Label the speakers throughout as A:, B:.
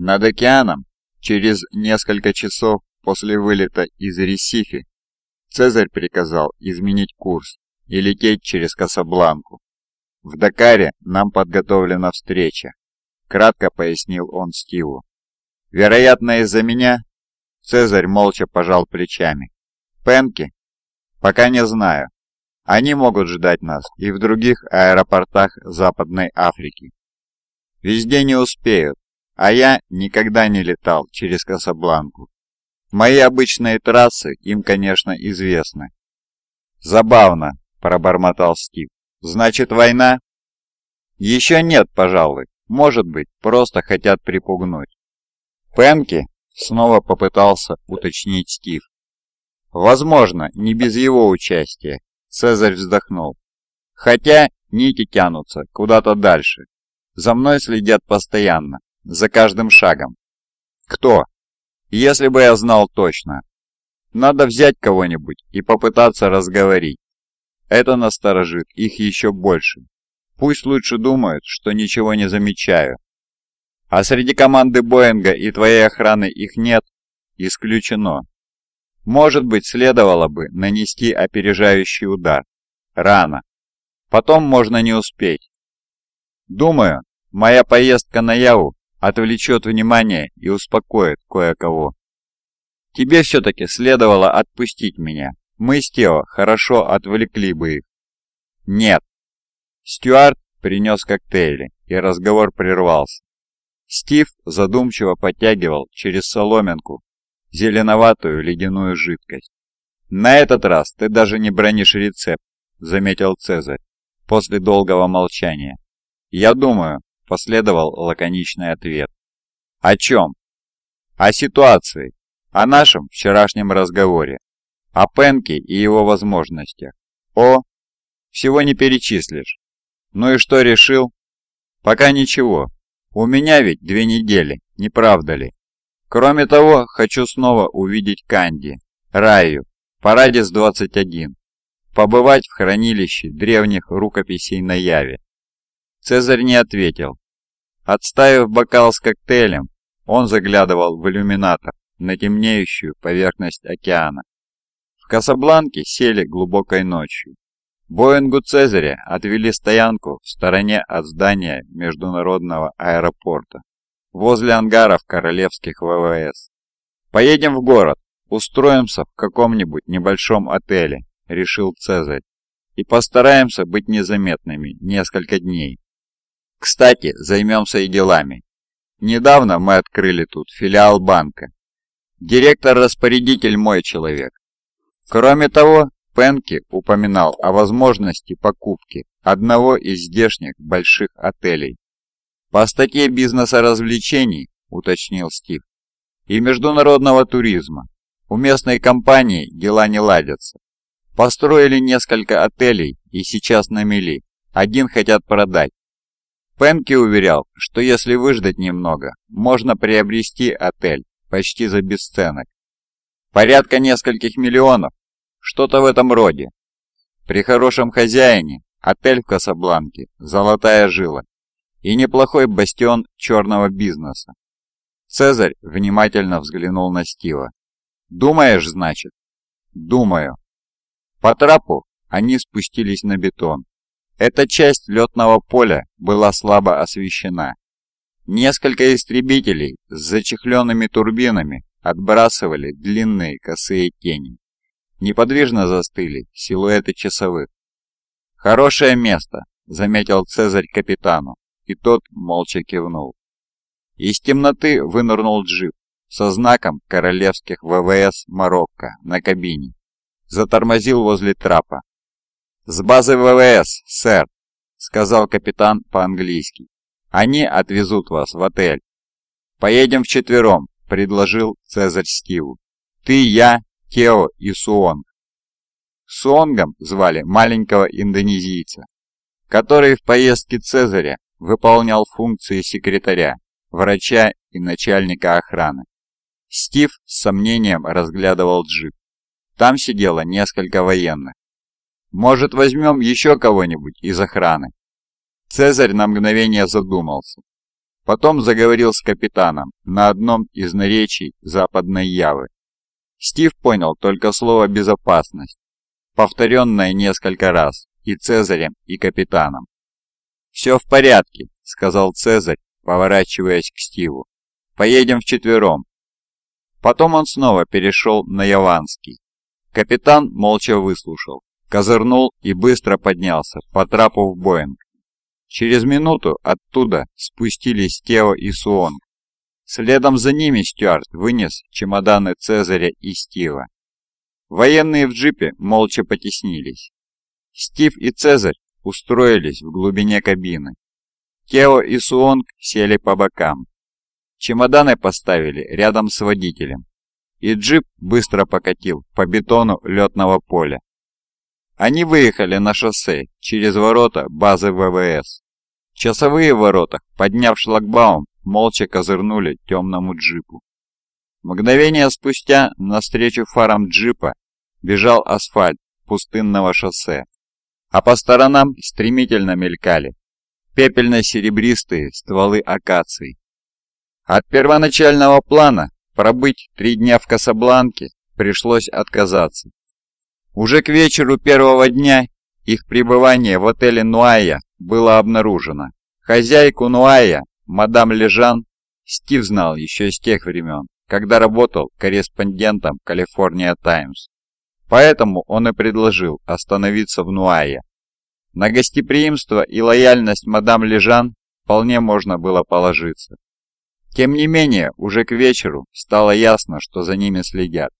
A: Над океаном, через несколько часов после вылета из Ресифи, Цезарь приказал изменить курс и лететь через Касабланку. В Дакаре нам подготовлена встреча, кратко пояснил он Стиву. Вероятно, из-за меня Цезарь молча пожал плечами. Пенки? Пока не знаю. Они могут ждать нас и в других аэропортах Западной Африки. Везде не успеют, а я никогда не летал через Касабланку. Мои обычные трассы им, конечно, известны. Забавно, пробормотал Стив. Значит, война? Еще нет, пожалуй. Может быть, просто хотят припугнуть. Пенки снова попытался уточнить Стив. Возможно, не без его участия. Цезарь вздохнул. Хотя нити тянутся куда-то дальше. За мной следят постоянно, за каждым шагом. Кто? Если бы я знал точно. Надо взять кого-нибудь и попытаться разговорить. Это насторожит их еще больше. Пусть лучше думают, что ничего не замечаю. А среди команды Боинга и твоей охраны их нет? Исключено. Может быть, следовало бы нанести опережающий удар. Рано. Потом можно не успеть. Думаю, моя поездка на Яву отвлечет внимание и успокоит кое-кого. Тебе все-таки следовало отпустить меня. Мы с Тео хорошо отвлекли бы их. Нет. Стюарт принес коктейли, и разговор прервался. Стив задумчиво подтягивал через соломинку зеленоватую ледяную жидкость. «На этот раз ты даже не бронишь рецепт», — заметил Цезарь после долгого молчания. «Я думаю, Последовал лаконичный ответ. «О чем?» «О ситуации, о нашем вчерашнем разговоре, о Пенке и его возможностях, о...» «Всего не перечислишь. Ну и что решил?» «Пока ничего. У меня ведь две недели, не правда ли? Кроме того, хочу снова увидеть Канди, Раю, Парадис 21, побывать в хранилище древних рукописей на Яве. Цезарь не ответил. Отставив бокал с коктейлем, он заглядывал в иллюминатор на темнеющую поверхность океана. В Касабланке сели глубокой ночью. Боингу Цезаря отвели стоянку в стороне от здания международного аэропорта, возле ангаров королевских ВВС. «Поедем в город, устроимся в каком-нибудь небольшом отеле», — решил Цезарь, «и постараемся быть незаметными несколько дней. Кстати, займемся и делами. Недавно мы открыли тут филиал банка. Директор-распорядитель мой человек. Кроме того, Пенки упоминал о возможности покупки одного из здешних больших отелей. По статье бизнеса развлечений, уточнил Стив, и международного туризма. У местной компании дела не ладятся. Построили несколько отелей и сейчас на мели. Один хотят продать. Пенки уверял, что если выждать немного, можно приобрести отель почти за бесценок. Порядка нескольких миллионов, что-то в этом роде. При хорошем хозяине отель в Касабланке – золотая жила и неплохой бастион черного бизнеса. Цезарь внимательно взглянул на Стива. «Думаешь, значит?» «Думаю». По трапу они спустились на бетон, эта часть летного поля была слабо освещена. Несколько истребителей с зачехленными турбинами отбрасывали длинные косые тени. Неподвижно застыли силуэты часовых. «Хорошее место», — заметил Цезарь капитану, и тот молча кивнул. Из темноты вынырнул джип со знаком королевских ВВС Марокко на кабине. Затормозил возле трапа, «С базы ВВС, сэр», — сказал капитан по-английски. «Они отвезут вас в отель». «Поедем вчетвером», — предложил Цезарь Стиву. «Ты, я, Тео и Суонг». Суонгом звали маленького индонезийца, который в поездке Цезаря выполнял функции секретаря, врача и начальника охраны. Стив с сомнением разглядывал джип. Там сидело несколько военных. Может, возьмем еще кого-нибудь из охраны?» Цезарь на мгновение задумался. Потом заговорил с капитаном на одном из наречий Западной Явы. Стив понял только слово «безопасность», повторенное несколько раз и Цезарем, и капитаном. «Все в порядке», — сказал Цезарь, поворачиваясь к Стиву. «Поедем вчетвером». Потом он снова перешел на Яванский. Капитан молча выслушал, козырнул и быстро поднялся по трапу в Боинг. Через минуту оттуда спустились Тео и Суонг. Следом за ними Стюарт вынес чемоданы Цезаря и Стива. Военные в джипе молча потеснились. Стив и Цезарь устроились в глубине кабины. Тео и Суонг сели по бокам. Чемоданы поставили рядом с водителем, и джип быстро покатил по бетону летного поля. Они выехали на шоссе через ворота базы ВВС. Часовые в воротах, подняв шлагбаум, молча козырнули темному джипу. Мгновение спустя навстречу фарам джипа бежал асфальт пустынного шоссе, а по сторонам стремительно мелькали пепельно-серебристые стволы акаций. От первоначального плана пробыть три дня в Касабланке пришлось отказаться. Уже к вечеру первого дня их пребывание в отеле Нуая было обнаружено. Хозяйку Нуая Мадам Лежан Стив знал еще с тех времен, когда работал корреспондентом «Калифорния Таймс». Поэтому он и предложил остановиться в Нуае. На гостеприимство и лояльность мадам Лежан вполне можно было положиться. Тем не менее, уже к вечеру стало ясно, что за ними следят.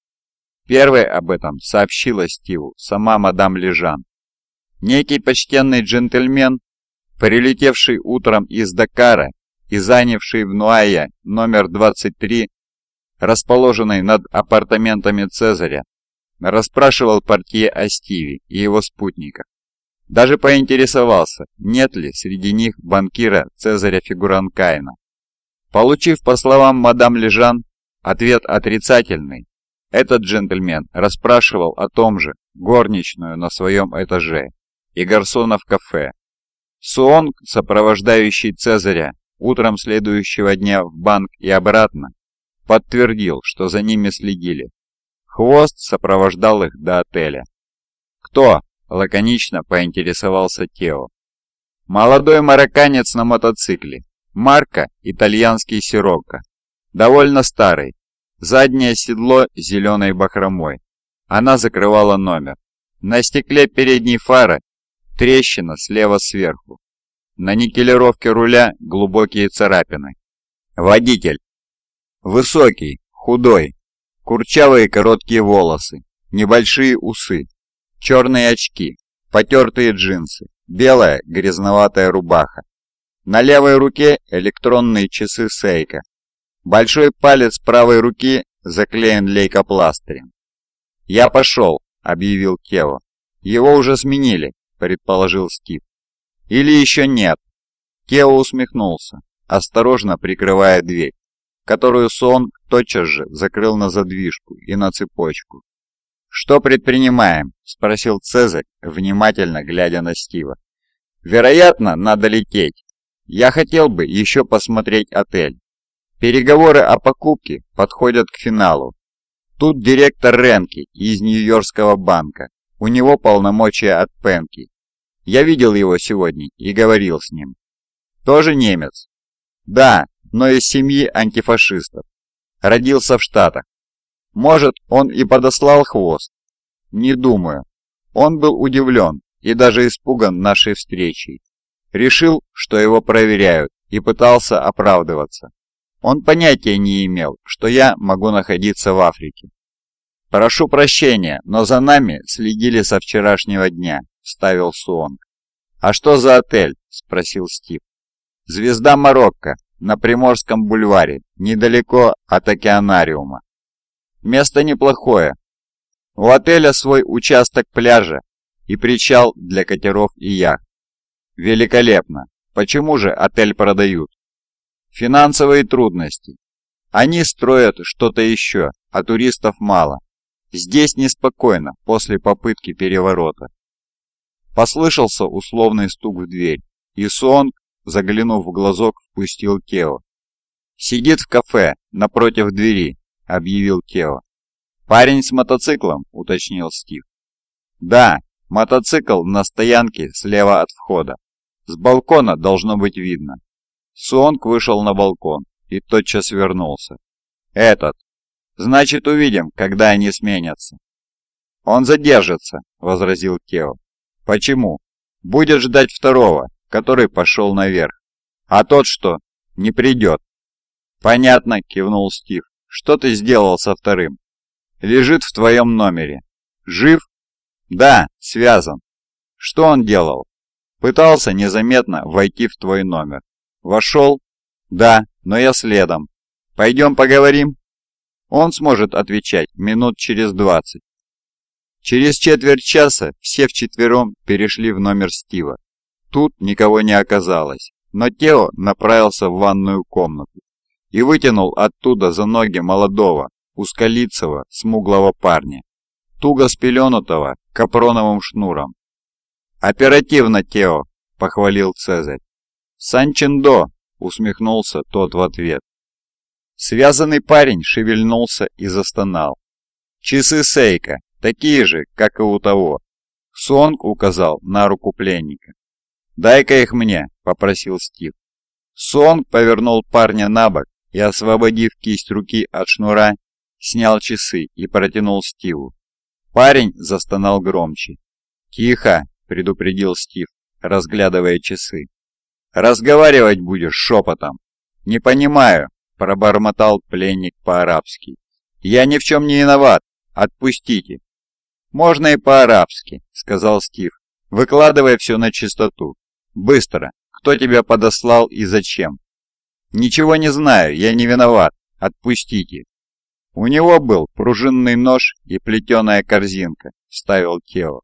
A: Первой об этом сообщила Стиву сама мадам Лежан. Некий почтенный джентльмен, прилетевший утром из Дакара и занявший в Нуае номер 23, расположенный над апартаментами Цезаря, расспрашивал портье о Стиве и его спутниках. Даже поинтересовался, нет ли среди них банкира Цезаря Фигуранкайна. Получив, по словам мадам Лежан, ответ отрицательный, этот джентльмен расспрашивал о том же горничную на своем этаже и гарсона в кафе. Суонг, сопровождающий Цезаря утром следующего дня в банк и обратно, подтвердил, что за ними следили. Хвост сопровождал их до отеля. «Кто?» – лаконично поинтересовался Тео. «Молодой марокканец на мотоцикле. Марка – итальянский сирокко. Довольно старый. Заднее седло зеленой бахромой. Она закрывала номер. На стекле передней фары трещина слева сверху. На никелировке руля глубокие царапины. Водитель. Высокий, худой, курчавые короткие волосы, небольшие усы, черные очки, потертые джинсы, белая грязноватая рубаха. На левой руке электронные часы Сейка. Большой палец правой руки заклеен лейкопластырем. «Я пошел», — объявил Кево. «Его уже сменили», — предположил Стив. Или еще нет?» Кео усмехнулся, осторожно прикрывая дверь, которую Сон тотчас же закрыл на задвижку и на цепочку. «Что предпринимаем?» – спросил Цезарь, внимательно глядя на Стива. «Вероятно, надо лететь. Я хотел бы еще посмотреть отель. Переговоры о покупке подходят к финалу. Тут директор Ренки из Нью-Йоркского банка. У него полномочия от Пенки. Я видел его сегодня и говорил с ним. Тоже немец? Да, но из семьи антифашистов. Родился в Штатах. Может, он и подослал хвост? Не думаю. Он был удивлен и даже испуган нашей встречей. Решил, что его проверяют, и пытался оправдываться. Он понятия не имел, что я могу находиться в Африке. «Прошу прощения, но за нами следили со вчерашнего дня», — вставил Суонг. «А что за отель?» — спросил Стив. «Звезда Марокко, на Приморском бульваре, недалеко от океанариума. Место неплохое. У отеля свой участок пляжа и причал для катеров и яхт. Великолепно. Почему же отель продают? Финансовые трудности. Они строят что-то еще, а туристов мало. Здесь неспокойно после попытки переворота. Послышался условный стук в дверь, и Сонг, заглянув в глазок, впустил Кео. «Сидит в кафе, напротив двери», — объявил Тео. «Парень с мотоциклом», — уточнил Стив. «Да, мотоцикл на стоянке слева от входа. С балкона должно быть видно». Суонг вышел на балкон и тотчас вернулся. «Этот. Значит, увидим, когда они сменятся». «Он задержится», — возразил Тео. «Почему? Будет ждать второго, который пошел наверх. А тот что? Не придет». «Понятно», — кивнул Стив. «Что ты сделал со вторым?» «Лежит в твоем номере». «Жив?» «Да, связан». «Что он делал?» «Пытался незаметно войти в твой номер». «Вошел?» «Да, но я следом. Пойдем поговорим?» Он сможет отвечать минут через двадцать. Через четверть часа все вчетвером перешли в номер Стива. Тут никого не оказалось, но Тео направился в ванную комнату и вытянул оттуда за ноги молодого, узколицего, смуглого парня, туго спеленутого капроновым шнуром. «Оперативно, Тео!» – похвалил Цезарь. «Санчендо!» – усмехнулся тот в ответ. Связанный парень шевельнулся и застонал. «Часы Сейка, такие же, как и у того». Сонг указал на руку пленника. «Дай-ка их мне», — попросил Стив. Сонг повернул парня на бок и, освободив кисть руки от шнура, снял часы и протянул Стиву. Парень застонал громче. «Тихо!» — предупредил Стив, разглядывая часы. «Разговаривать будешь шепотом». «Не понимаю», — пробормотал пленник по-арабски. «Я ни в чем не виноват. Отпустите». «Можно и по-арабски», — сказал Стив, выкладывая все на чистоту. «Быстро. Кто тебя подослал и зачем?» «Ничего не знаю, я не виноват. Отпустите». «У него был пружинный нож и плетеная корзинка», — вставил Тео.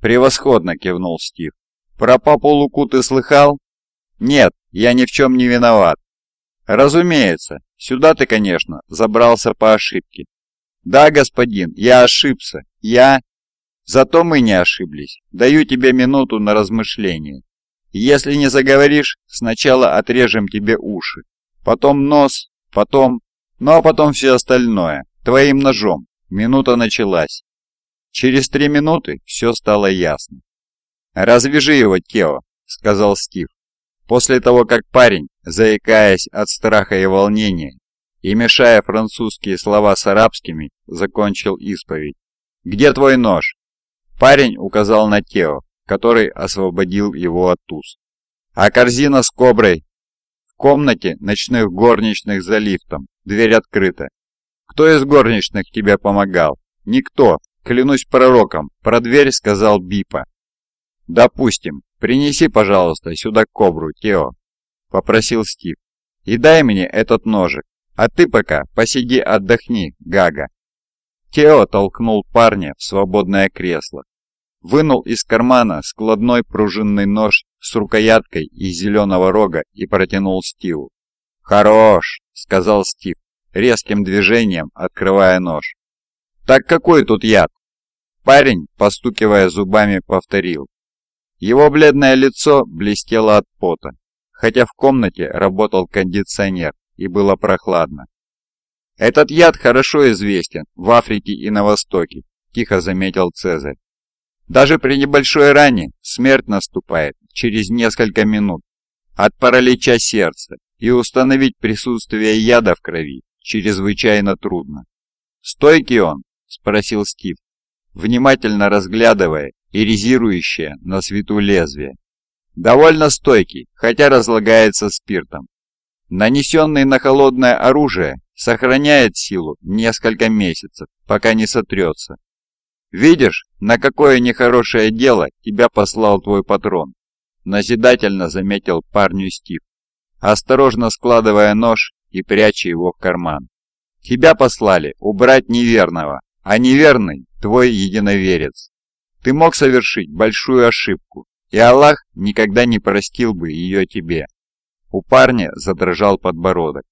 A: «Превосходно!» — кивнул Стив. «Про папу Луку ты слыхал?» «Нет, я ни в чем не виноват». «Разумеется, сюда ты, конечно, забрался по ошибке». «Да, господин, я ошибся. Я...» «Зато мы не ошиблись. Даю тебе минуту на размышление. Если не заговоришь, сначала отрежем тебе уши, потом нос, потом... Ну а потом все остальное. Твоим ножом. Минута началась. Через три минуты все стало ясно. «Развяжи его, Тео», — сказал Стив. После того, как парень, заикаясь от страха и волнения и мешая французские слова с арабскими, закончил исповедь. «Где твой нож?» Парень указал на Тео, который освободил его от туз. «А корзина с коброй?» «В комнате ночных горничных за лифтом. Дверь открыта. Кто из горничных тебе помогал?» «Никто. Клянусь пророком. Про дверь сказал Бипа». «Допустим. Принеси, пожалуйста, сюда кобру, Тео», — попросил Стив. «И дай мне этот ножик. А ты пока посиди отдохни, Гага». Тео толкнул парня в свободное кресло вынул из кармана складной пружинный нож с рукояткой из зеленого рога и протянул Стиву. «Хорош!» — сказал Стив, резким движением открывая нож. «Так какой тут яд?» Парень, постукивая зубами, повторил. Его бледное лицо блестело от пота, хотя в комнате работал кондиционер и было прохладно. «Этот яд хорошо известен в Африке и на Востоке», – тихо заметил Цезарь. Даже при небольшой ране смерть наступает через несколько минут от паралича сердца, и установить присутствие яда в крови чрезвычайно трудно. «Стойкий он?» – спросил Стив, внимательно разглядывая иризирующее на свету лезвие. «Довольно стойкий, хотя разлагается спиртом. Нанесенный на холодное оружие сохраняет силу несколько месяцев, пока не сотрется. «Видишь, на какое нехорошее дело тебя послал твой патрон», назидательно заметил парню Стив, осторожно складывая нож и пряча его в карман. «Тебя послали убрать неверного, а неверный – твой единоверец. Ты мог совершить большую ошибку, и Аллах никогда не простил бы ее тебе». У парня задрожал подбородок.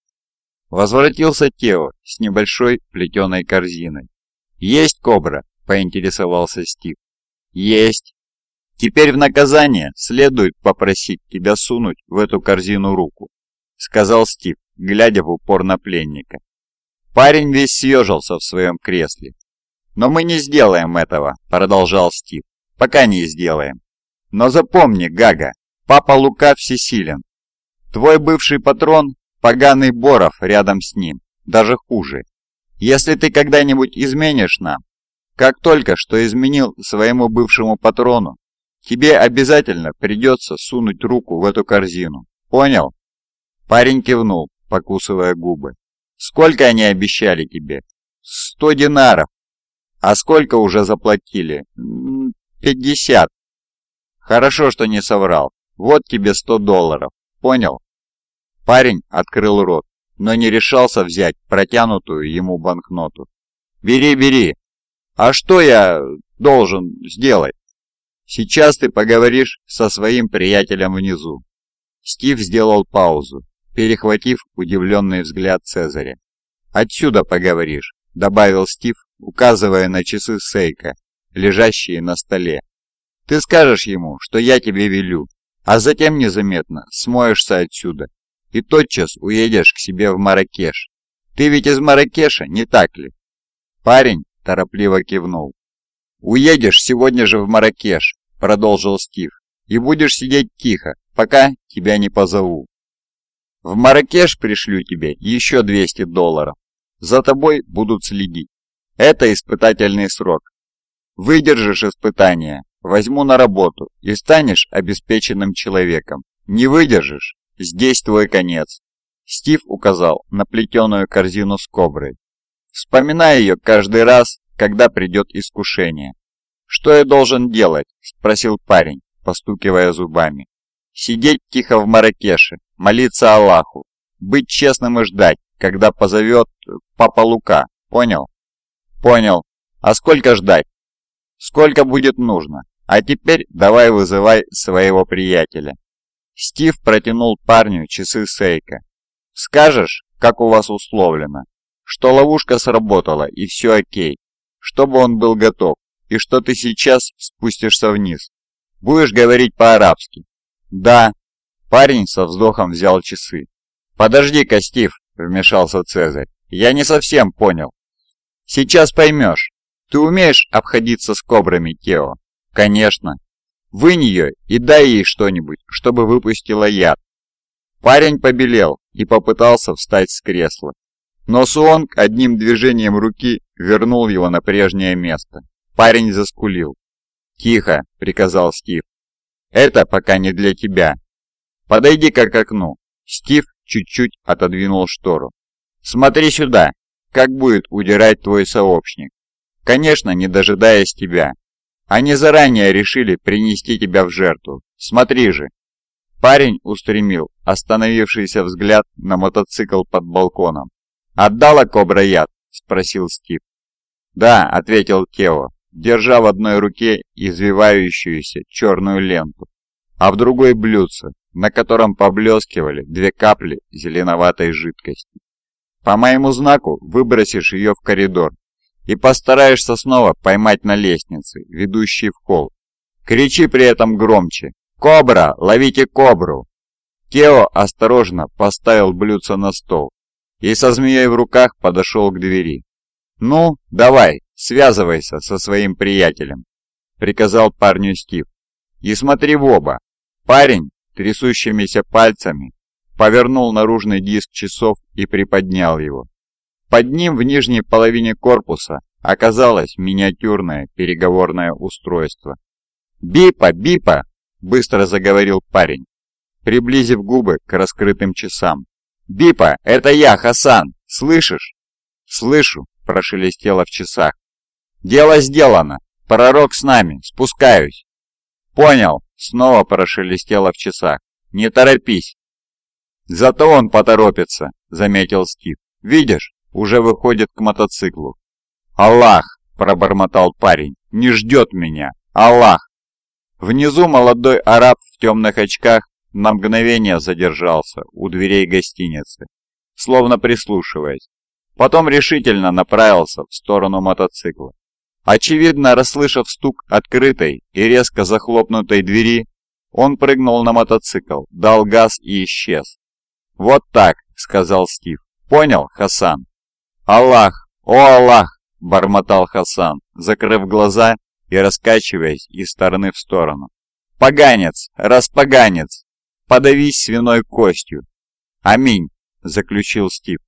A: Возвратился Тео с небольшой плетеной корзиной. «Есть кобра!» – поинтересовался Стив. «Есть. Теперь в наказание следует попросить тебя сунуть в эту корзину руку», – сказал Стив, глядя в упор на пленника. Парень весь съежился в своем кресле. «Но мы не сделаем этого», — продолжал Стив. «Пока не сделаем. Но запомни, Гага, папа Лука всесилен. Твой бывший патрон — поганый Боров рядом с ним, даже хуже. Если ты когда-нибудь изменишь нам, как только что изменил своему бывшему патрону, тебе обязательно придется сунуть руку в эту корзину. Понял?» Парень кивнул, покусывая губы. «Сколько они обещали тебе?» «Сто динаров». «А сколько уже заплатили?» «Пятьдесят». «Хорошо, что не соврал. Вот тебе сто долларов. Понял?» Парень открыл рот, но не решался взять протянутую ему банкноту. «Бери, бери!» «А что я должен сделать?» «Сейчас ты поговоришь со своим приятелем внизу». Стив сделал паузу, перехватив удивленный взгляд Цезаря. «Отсюда поговоришь», — добавил Стив, указывая на часы Сейка, лежащие на столе. «Ты скажешь ему, что я тебе велю, а затем незаметно смоешься отсюда и тотчас уедешь к себе в Маракеш. Ты ведь из Маракеша, не так ли?» Парень торопливо кивнул. «Уедешь сегодня же в Маракеш», — продолжил Стив, «и будешь сидеть тихо, пока тебя не позову. В Маракеш пришлю тебе еще 200 долларов. За тобой будут следить. Это испытательный срок. Выдержишь испытание, возьму на работу и станешь обеспеченным человеком. Не выдержишь, здесь твой конец. Стив указал на плетеную корзину с коброй. Вспоминай ее каждый раз, когда придет искушение. «Что я должен делать?» – спросил парень, постукивая зубами. «Сидеть тихо в Маракеше, молиться Аллаху, быть честным и ждать, когда позовет Папа Лука, понял?» «Понял. А сколько ждать?» «Сколько будет нужно. А теперь давай вызывай своего приятеля». Стив протянул парню часы Сейка. «Скажешь, как у вас условлено, что ловушка сработала и все окей, чтобы он был готов, и что ты сейчас спустишься вниз. Будешь говорить по-арабски?» «Да». Парень со вздохом взял часы. «Подожди-ка, Стив», — вмешался Цезарь. «Я не совсем понял». «Сейчас поймешь. Ты умеешь обходиться с кобрами, Тео?» «Конечно. Вынь ее и дай ей что-нибудь, чтобы выпустила яд». Парень побелел и попытался встать с кресла. Но Суонг одним движением руки вернул его на прежнее место. Парень заскулил. «Тихо!» — приказал Стив. «Это пока не для тебя. Подойди-ка к окну». Стив чуть-чуть отодвинул штору. «Смотри сюда, как будет удирать твой сообщник. Конечно, не дожидаясь тебя. Они заранее решили принести тебя в жертву. Смотри же!» Парень устремил остановившийся взгляд на мотоцикл под балконом. «Отдала кобра яд?» – спросил Стив. «Да», – ответил Кео, держа в одной руке извивающуюся черную ленту, а в другой блюдце, на котором поблескивали две капли зеленоватой жидкости. «По моему знаку выбросишь ее в коридор и постараешься снова поймать на лестнице, ведущей в холл. Кричи при этом громче «Кобра! Ловите кобру!» Кео осторожно поставил блюдце на стол и со змеей в руках подошел к двери. «Ну, давай, связывайся со своим приятелем», — приказал парню Стив. «И смотри в оба». Парень, трясущимися пальцами, повернул наружный диск часов и приподнял его. Под ним в нижней половине корпуса оказалось миниатюрное переговорное устройство. «Бипа, бипа!» — быстро заговорил парень, приблизив губы к раскрытым часам. «Бипа, это я, Хасан! Слышишь?» «Слышу», — прошелестело в часах. «Дело сделано! Пророк с нами! Спускаюсь!» «Понял!» — снова прошелестело в часах. «Не торопись!» «Зато он поторопится», — заметил Стив. «Видишь, уже выходит к мотоциклу». «Аллах!» — пробормотал парень. «Не ждет меня! Аллах!» Внизу молодой араб в темных очках на мгновение задержался у дверей гостиницы, словно прислушиваясь. Потом решительно направился в сторону мотоцикла. Очевидно, расслышав стук открытой и резко захлопнутой двери, он прыгнул на мотоцикл, дал газ и исчез. «Вот так», — сказал Стив. «Понял, Хасан?» «Аллах! О, Аллах!» – бормотал Хасан, закрыв глаза и раскачиваясь из стороны в сторону. «Поганец! Распоганец! Подавись свиной костью!» «Аминь!» – заключил Стив,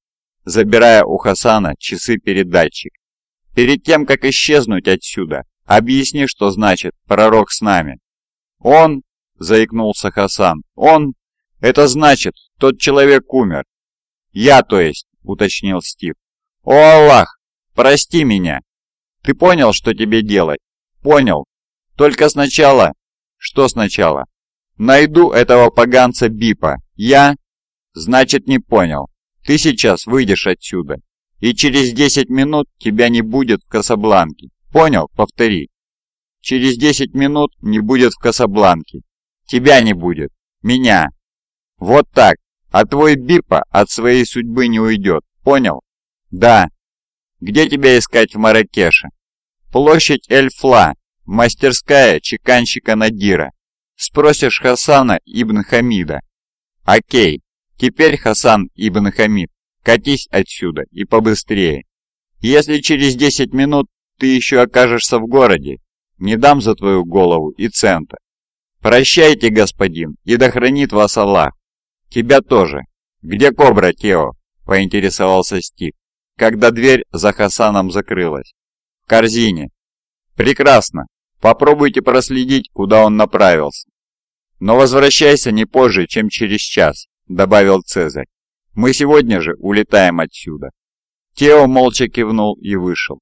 A: забирая у Хасана часы-передатчик. «Перед тем, как исчезнуть отсюда, объясни, что значит «пророк с нами». «Он», – заикнулся Хасан, – «он, это значит, тот человек умер». «Я, то есть», – уточнил Стив. «О, Аллах, прости меня. Ты понял, что тебе делать? Понял. Только сначала... Что сначала? Найду этого поганца Бипа. Я... Значит, не понял. Ты сейчас выйдешь отсюда. И через 10 минут тебя не будет в Касабланке. Понял? Повтори. Через 10 минут не будет в Касабланке. Тебя не будет. Меня. Вот так. А твой Бипа от своей судьбы не уйдет. Понял? Да. Где тебя искать в Маракеше? Площадь Эль-Фла, мастерская чеканщика Надира. Спросишь Хасана ибн Хамида. Окей, теперь Хасан ибн Хамид, катись отсюда и побыстрее. Если через 10 минут ты еще окажешься в городе, не дам за твою голову и цента. Прощайте, господин, и да хранит вас Аллах. Тебя тоже. Где кобра, Тео? Поинтересовался Стив, когда дверь за Хасаном закрылась. В корзине. Прекрасно. Попробуйте проследить, куда он направился. Но возвращайся не позже, чем через час, добавил Цезарь. Мы сегодня же улетаем отсюда. Тео молча кивнул и вышел.